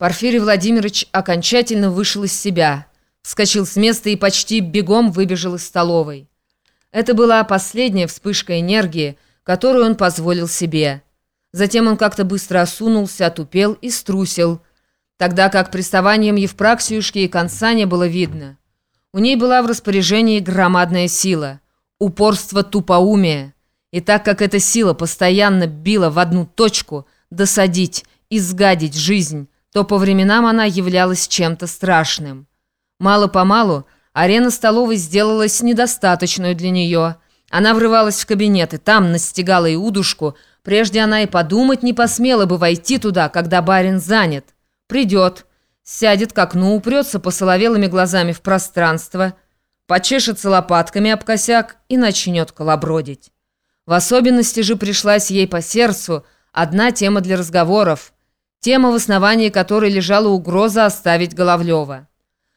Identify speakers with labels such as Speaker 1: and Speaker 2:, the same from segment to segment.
Speaker 1: Порфирий Владимирович окончательно вышел из себя, вскочил с места и почти бегом выбежал из столовой. Это была последняя вспышка энергии, которую он позволил себе. Затем он как-то быстро осунулся, отупел и струсил, тогда как приставанием Евпраксиюшки и конца не было видно. У ней была в распоряжении громадная сила, упорство тупоумия, и так как эта сила постоянно била в одну точку, досадить, изгадить жизнь, то по временам она являлась чем-то страшным. Мало-помалу арена столовой сделалась недостаточной для нее. Она врывалась в кабинет и там настигала Иудушку. Прежде она и подумать не посмела бы войти туда, когда барин занят. Придет, сядет к окну, упрется посоловелыми глазами в пространство, почешется лопатками об косяк и начнет колобродить. В особенности же пришлась ей по сердцу одна тема для разговоров – тема, в основании которой лежала угроза оставить Головлева.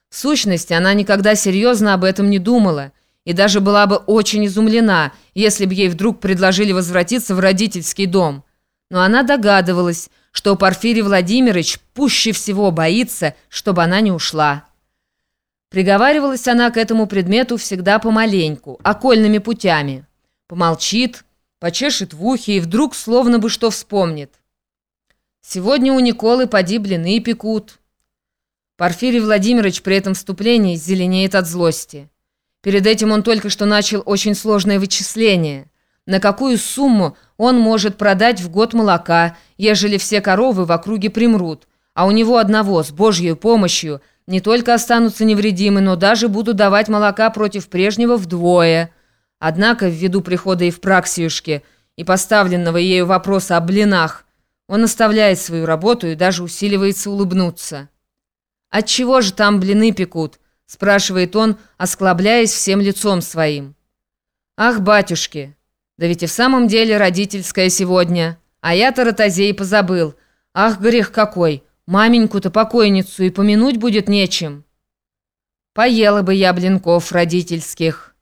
Speaker 1: В сущности, она никогда серьезно об этом не думала и даже была бы очень изумлена, если бы ей вдруг предложили возвратиться в родительский дом. Но она догадывалась, что Порфирий Владимирович пуще всего боится, чтобы она не ушла. Приговаривалась она к этому предмету всегда помаленьку, окольными путями. Помолчит, почешет в ухе и вдруг словно бы что вспомнит. Сегодня у Николы поди блины пекут. Порфирий Владимирович при этом вступлении зеленеет от злости. Перед этим он только что начал очень сложное вычисление. На какую сумму он может продать в год молока, ежели все коровы в округе примрут, а у него одного с Божьей помощью не только останутся невредимы, но даже будут давать молока против прежнего вдвое. Однако, ввиду прихода Евпраксиюшки и поставленного ею вопроса о блинах, он оставляет свою работу и даже усиливается улыбнуться. «Отчего же там блины пекут?» – спрашивает он, осклабляясь всем лицом своим. «Ах, батюшки, да ведь и в самом деле родительская сегодня, а я-то ротозей позабыл. Ах, грех какой, маменьку-то покойницу и помянуть будет нечем». «Поела бы я блинков родительских».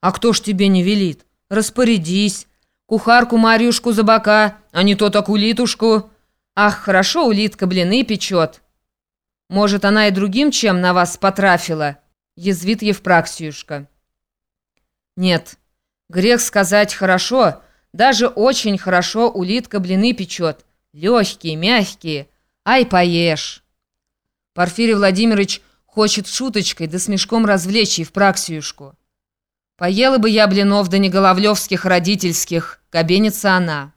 Speaker 1: «А кто ж тебе не велит? Распорядись». Кухарку Марьюшку за бока, а не то так улитушку. Ах, хорошо улитка блины печет. Может, она и другим чем на вас потрафила?» Язвит Евпраксиюшка. «Нет, грех сказать хорошо, даже очень хорошо улитка блины печет. Легкие, мягкие. Ай, поешь!» Порфирий Владимирович хочет шуточкой да смешком развлечь Евпраксиюшку. «Поела бы я блинов, да не головлевских родительских», — кабенится она.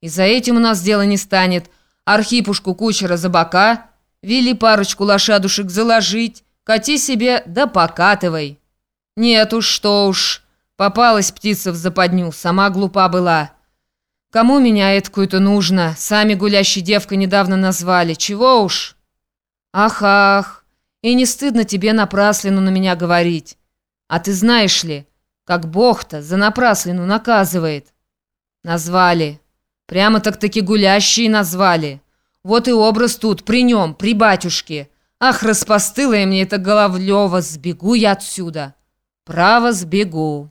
Speaker 1: «И за этим у нас дело не станет. Архипушку кучера за бока, вели парочку лошадушек заложить, кати себе да покатывай». «Нет уж, что уж, попалась птица в западню, сама глупа была». «Кому меня эткую-то нужно? Сами гулящей девкой недавно назвали. Чего уж?» «Ах-ах, и не стыдно тебе напраслину на меня говорить». А ты знаешь ли, как Бог-то за напраслину наказывает? Назвали. Прямо так-таки гулящие назвали. Вот и образ тут, при нем, при батюшке. Ах, распостылая мне это Головлева, сбегу я отсюда. Право, сбегу.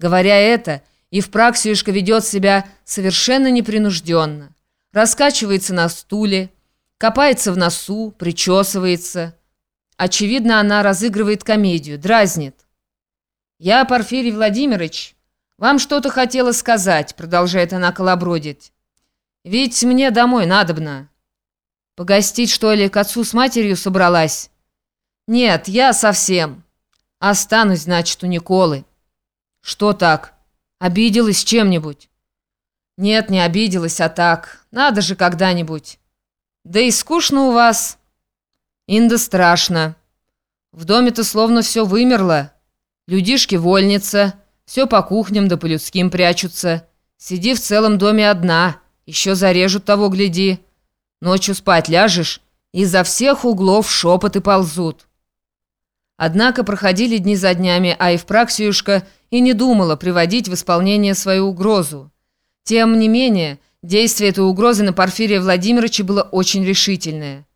Speaker 1: Говоря это, Евпраксиюшка ведет себя совершенно непринужденно. Раскачивается на стуле, копается в носу, причесывается. Очевидно, она разыгрывает комедию, дразнит. «Я, Порфирий Владимирович, вам что-то хотела сказать», продолжает она колобродить. «Ведь мне домой надобно». «Погостить, что ли, к отцу с матерью собралась?» «Нет, я совсем. Останусь, значит, у Николы». «Что так? Обиделась чем-нибудь?» «Нет, не обиделась, а так. Надо же когда-нибудь». «Да и скучно у вас». «Инда страшно. В доме-то словно все вымерло». Людишки вольница, все по кухням да по людским прячутся. Сиди в целом доме одна, еще зарежут того, гляди. Ночью спать ляжешь, изо всех углов шепоты ползут. Однако проходили дни за днями, а Евпраксиюшка и не думала приводить в исполнение свою угрозу. Тем не менее, действие этой угрозы на Порфирия Владимировича было очень решительное.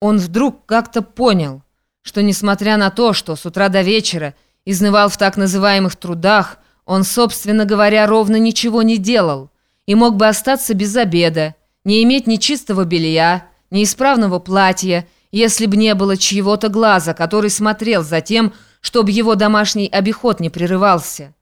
Speaker 1: Он вдруг как-то понял, что несмотря на то, что с утра до вечера изнывал в так называемых трудах, он, собственно говоря, ровно ничего не делал и мог бы остаться без обеда, не иметь ни чистого белья, неисправного платья, если б не было чьего-то глаза, который смотрел за тем, чтобы его домашний обиход не прерывался.